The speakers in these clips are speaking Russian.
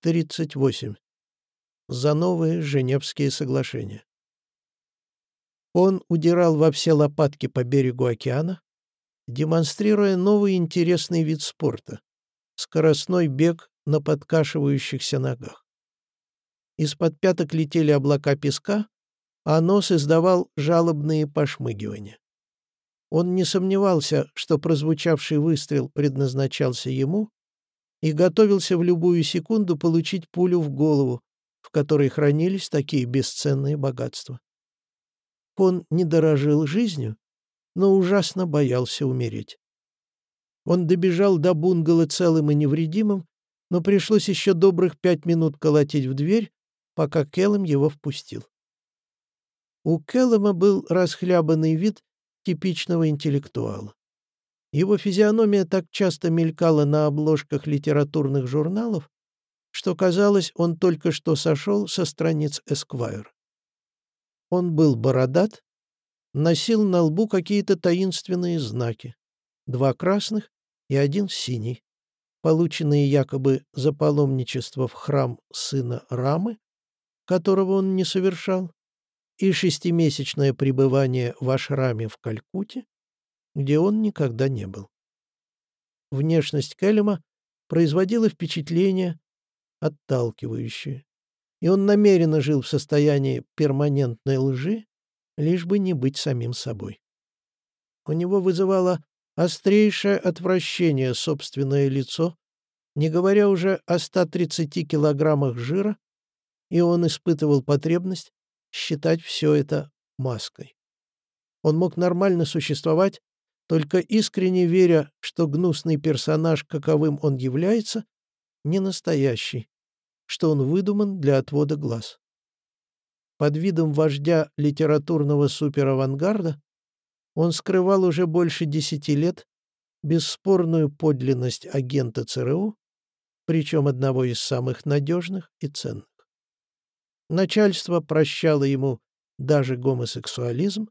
38. За новые Женевские соглашения. Он удирал во все лопатки по берегу океана, демонстрируя новый интересный вид спорта — скоростной бег на подкашивающихся ногах. Из-под пяток летели облака песка, а нос издавал жалобные пошмыгивания. Он не сомневался, что прозвучавший выстрел предназначался ему, и готовился в любую секунду получить пулю в голову, в которой хранились такие бесценные богатства. Он не дорожил жизнью, но ужасно боялся умереть. Он добежал до бунгало целым и невредимым, но пришлось еще добрых пять минут колотить в дверь, пока Келлом его впустил. У Келлома был расхлябанный вид типичного интеллектуала. Его физиономия так часто мелькала на обложках литературных журналов, что казалось, он только что сошел со страниц Эсквайр. Он был бородат, носил на лбу какие-то таинственные знаки, два красных и один синий, полученные якобы за паломничество в храм сына Рамы, которого он не совершал, и шестимесячное пребывание в ашраме в Калькутте, где он никогда не был. Внешность Келлема производила впечатление отталкивающее, и он намеренно жил в состоянии перманентной лжи, лишь бы не быть самим собой. У него вызывало острейшее отвращение собственное лицо, не говоря уже о 130 килограммах жира, и он испытывал потребность считать все это маской. Он мог нормально существовать, только искренне веря, что гнусный персонаж, каковым он является, не настоящий, что он выдуман для отвода глаз. Под видом вождя литературного суперавангарда он скрывал уже больше десяти лет бесспорную подлинность агента ЦРУ, причем одного из самых надежных и ценных. Начальство прощало ему даже гомосексуализм,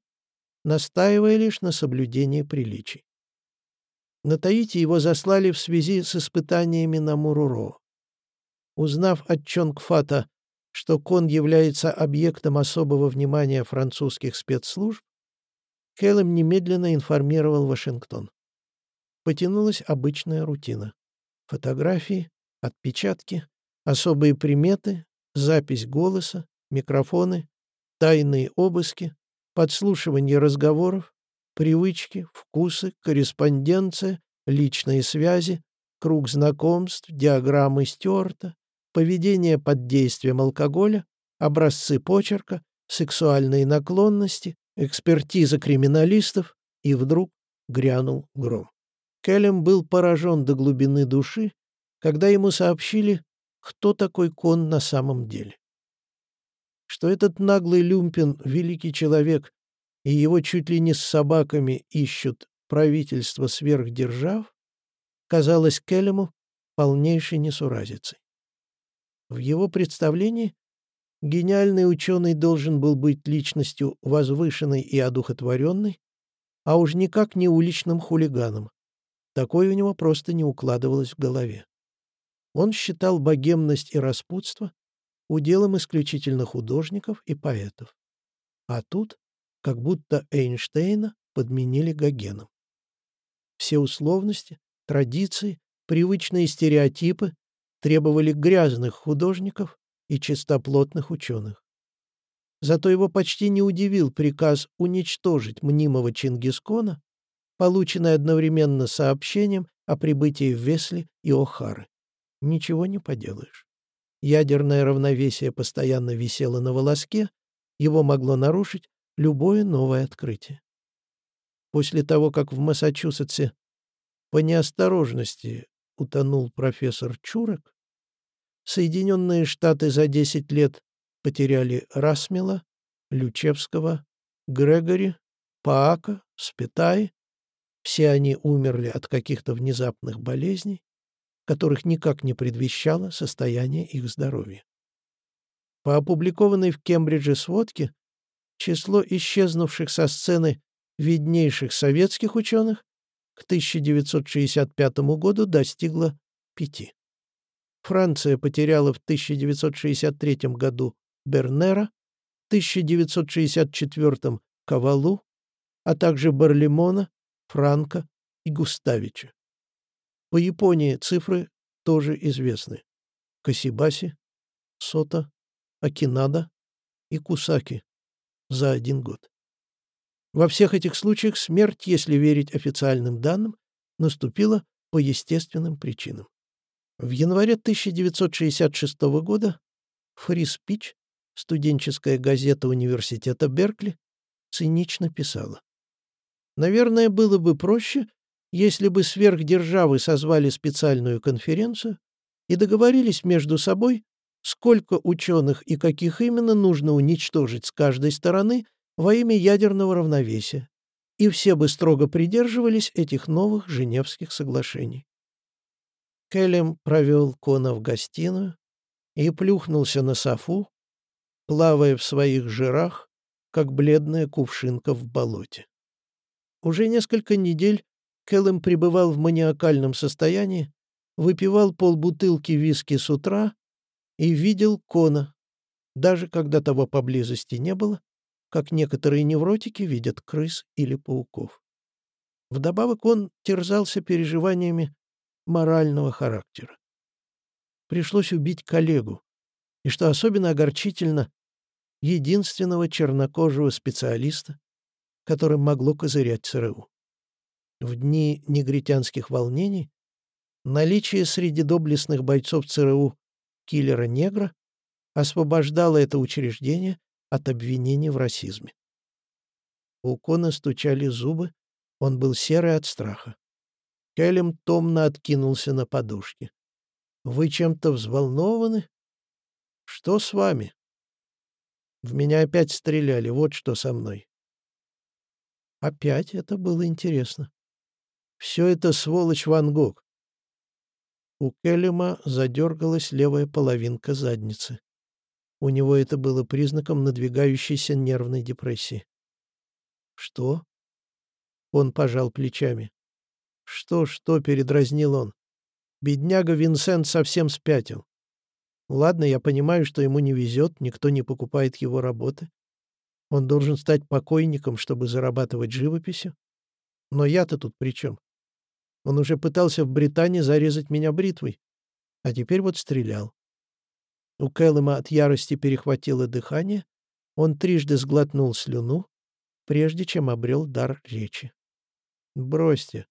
настаивая лишь на соблюдении приличий. На Таити его заслали в связи с испытаниями на Муруро. Узнав от Чонгфата, что Кон является объектом особого внимания французских спецслужб, Келлем немедленно информировал Вашингтон. Потянулась обычная рутина. Фотографии, отпечатки, особые приметы, запись голоса, микрофоны, тайные обыски, подслушивание разговоров, привычки, вкусы, корреспонденция, личные связи, круг знакомств, диаграммы Стюарта, поведение под действием алкоголя, образцы почерка, сексуальные наклонности, экспертиза криминалистов, и вдруг грянул гром. Келлем был поражен до глубины души, когда ему сообщили, кто такой Кон на самом деле что этот наглый люмпин — великий человек, и его чуть ли не с собаками ищут правительство сверхдержав, казалось Келлему полнейшей несуразицей. В его представлении гениальный ученый должен был быть личностью возвышенной и одухотворенной, а уж никак не уличным хулиганом. Такое у него просто не укладывалось в голове. Он считал богемность и распутство уделом исключительно художников и поэтов. А тут как будто Эйнштейна подменили Гогеном. Все условности, традиции, привычные стереотипы требовали грязных художников и чистоплотных ученых. Зато его почти не удивил приказ уничтожить мнимого Чингискона, полученный одновременно сообщением о прибытии в Весли и Охары. Ничего не поделаешь. Ядерное равновесие постоянно висело на волоске, его могло нарушить любое новое открытие. После того, как в Массачусетсе по неосторожности утонул профессор Чурок, Соединенные Штаты за 10 лет потеряли Расмела, Лючевского, Грегори, Паака, Спитай. Все они умерли от каких-то внезапных болезней, которых никак не предвещало состояние их здоровья. По опубликованной в Кембридже сводке, число исчезнувших со сцены виднейших советских ученых к 1965 году достигло пяти. Франция потеряла в 1963 году Бернера, в 1964 Кавалу, а также Барлимона, Франка и Густавича. По Японии цифры тоже известны. Касибаси, Сота, Акинада и Кусаки за один год. Во всех этих случаях смерть, если верить официальным данным, наступила по естественным причинам. В январе 1966 года Free Speech, студенческая газета университета Беркли, цинично писала. Наверное, было бы проще, если бы сверхдержавы созвали специальную конференцию и договорились между собой, сколько ученых и каких именно нужно уничтожить с каждой стороны во имя ядерного равновесия, и все бы строго придерживались этих новых Женевских соглашений. Келлем провел Кона в гостиную и плюхнулся на софу, плавая в своих жирах, как бледная кувшинка в болоте. Уже несколько недель Келлем пребывал в маниакальном состоянии, выпивал полбутылки виски с утра и видел Кона, даже когда того поблизости не было, как некоторые невротики видят крыс или пауков. Вдобавок он терзался переживаниями морального характера. Пришлось убить коллегу, и, что особенно огорчительно, единственного чернокожего специалиста, которым могло козырять ЦРУ. В дни негритянских волнений наличие среди доблестных бойцов ЦРУ киллера-негра освобождало это учреждение от обвинений в расизме. У Кона стучали зубы, он был серый от страха. Келлем томно откинулся на подушке. «Вы чем-то взволнованы? Что с вами?» «В меня опять стреляли, вот что со мной». Опять это было интересно. Все это сволочь Ван Гог. У Келлема задергалась левая половинка задницы. У него это было признаком надвигающейся нервной депрессии. «Что?» Он пожал плечами. «Что, что?» — передразнил он. «Бедняга Винсент совсем спятил. Ладно, я понимаю, что ему не везет, никто не покупает его работы. Он должен стать покойником, чтобы зарабатывать живописью. Но я-то тут при чем? Он уже пытался в Британии зарезать меня бритвой, а теперь вот стрелял. У Кэллэма от ярости перехватило дыхание, он трижды сглотнул слюну, прежде чем обрел дар речи. «Бросьте.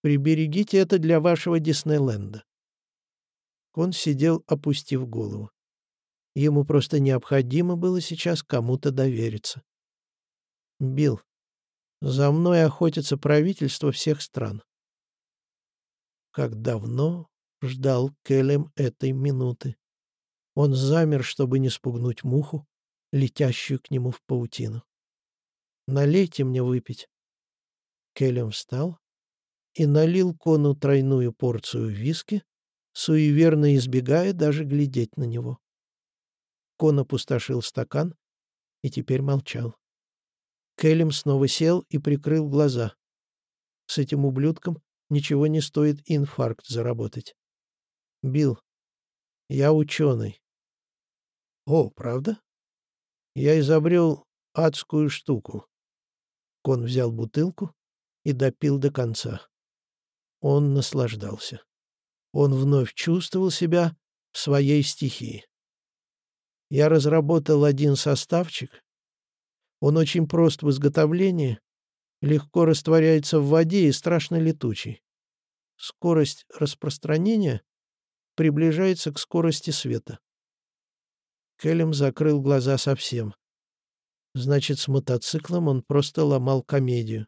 Приберегите это для вашего Диснейленда». Он сидел, опустив голову. Ему просто необходимо было сейчас кому-то довериться. «Билл, за мной охотится правительство всех стран. Как давно ждал Келем этой минуты. Он замер, чтобы не спугнуть муху, летящую к нему в паутину. «Налейте мне выпить». Келем встал и налил Кону тройную порцию виски, суеверно избегая даже глядеть на него. Кон опустошил стакан и теперь молчал. Келем снова сел и прикрыл глаза. С этим ублюдком ничего не стоит инфаркт заработать. Бил, я ученый. О, правда? Я изобрел адскую штуку. Кон взял бутылку и допил до конца. Он наслаждался. Он вновь чувствовал себя в своей стихии. Я разработал один составчик. Он очень прост в изготовлении легко растворяется в воде и страшно летучий. Скорость распространения приближается к скорости света. Келлем закрыл глаза совсем. Значит, с мотоциклом он просто ломал комедию.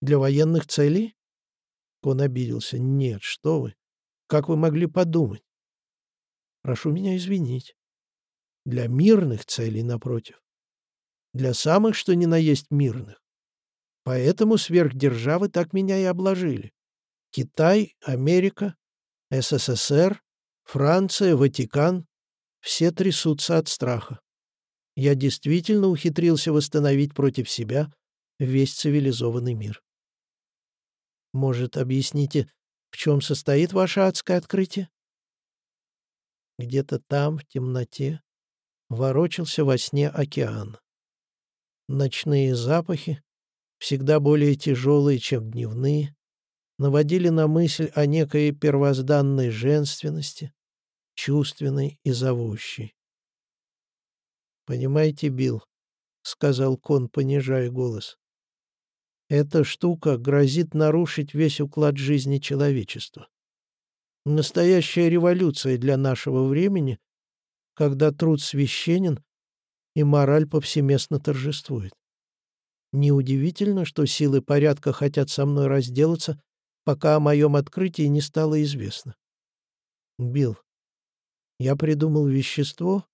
Для военных целей? Он обиделся. Нет, что вы. Как вы могли подумать? Прошу меня извинить. Для мирных целей, напротив. Для самых, что ни на есть мирных. Поэтому сверхдержавы так меня и обложили. Китай, Америка, СССР, Франция, Ватикан — все трясутся от страха. Я действительно ухитрился восстановить против себя весь цивилизованный мир. Может, объясните, в чем состоит ваше адское открытие? Где-то там, в темноте, ворочался во сне океан. Ночные запахи, всегда более тяжелые, чем дневные, наводили на мысль о некой первозданной женственности, чувственной и зовущей. «Понимаете, Билл», — сказал Кон, понижая голос, — «эта штука грозит нарушить весь уклад жизни человечества. Настоящая революция для нашего времени, когда труд священен и мораль повсеместно торжествует. Неудивительно, что силы порядка хотят со мной разделаться, пока о моем открытии не стало известно. Билл, я придумал вещество,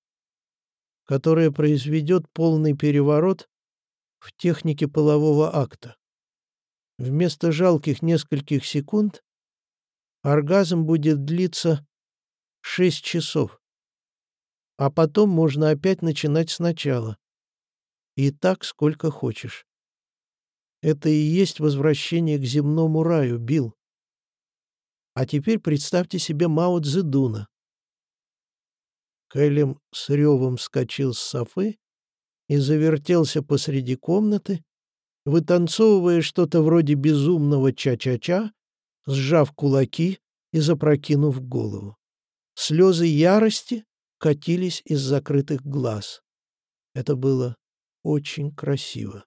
которое произведет полный переворот в технике полового акта. Вместо жалких нескольких секунд оргазм будет длиться шесть часов, а потом можно опять начинать сначала. И так сколько хочешь. Это и есть возвращение к земному раю, Билл. А теперь представьте себе Мао Цзэдуна. Кэлем с ревом вскочил с софы и завертелся посреди комнаты, вытанцовывая что-то вроде безумного ча-ча-ча, сжав кулаки и запрокинув голову. Слезы ярости катились из закрытых глаз. Это было очень красиво.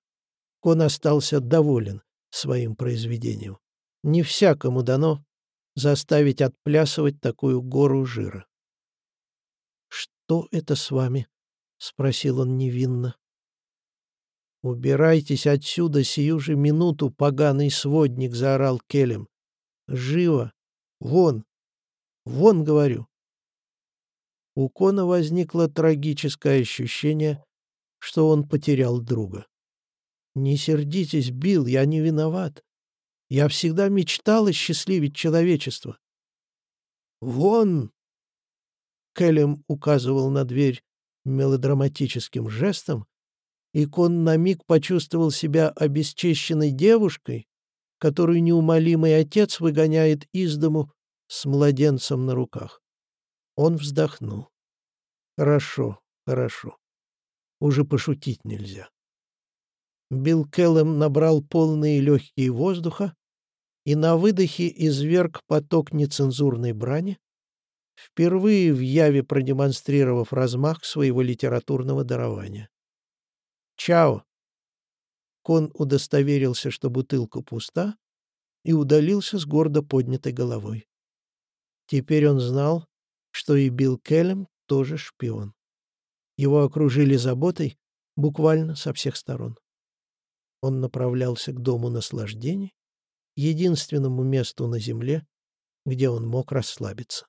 Он остался доволен своим произведением. Не всякому дано заставить отплясывать такую гору жира. «Что это с вами?» — спросил он невинно. «Убирайтесь отсюда сию же минуту, поганый сводник!» — заорал Келем. «Живо! Вон! Вон, говорю!» У Кона возникло трагическое ощущение, что он потерял друга. «Не сердитесь, Билл, я не виноват. Я всегда мечтал осчастливить человечество». «Вон!» Кэлем указывал на дверь мелодраматическим жестом, и Кон на миг почувствовал себя обесчещенной девушкой, которую неумолимый отец выгоняет из дому с младенцем на руках. Он вздохнул. «Хорошо, хорошо. Уже пошутить нельзя». Билл Келлем набрал полные легкие воздуха и на выдохе изверг поток нецензурной брани, впервые в яве продемонстрировав размах своего литературного дарования. «Чао!» Кон удостоверился, что бутылка пуста, и удалился с гордо поднятой головой. Теперь он знал, что и Билл Келлем тоже шпион. Его окружили заботой буквально со всех сторон. Он направлялся к дому наслаждений, единственному месту на земле, где он мог расслабиться.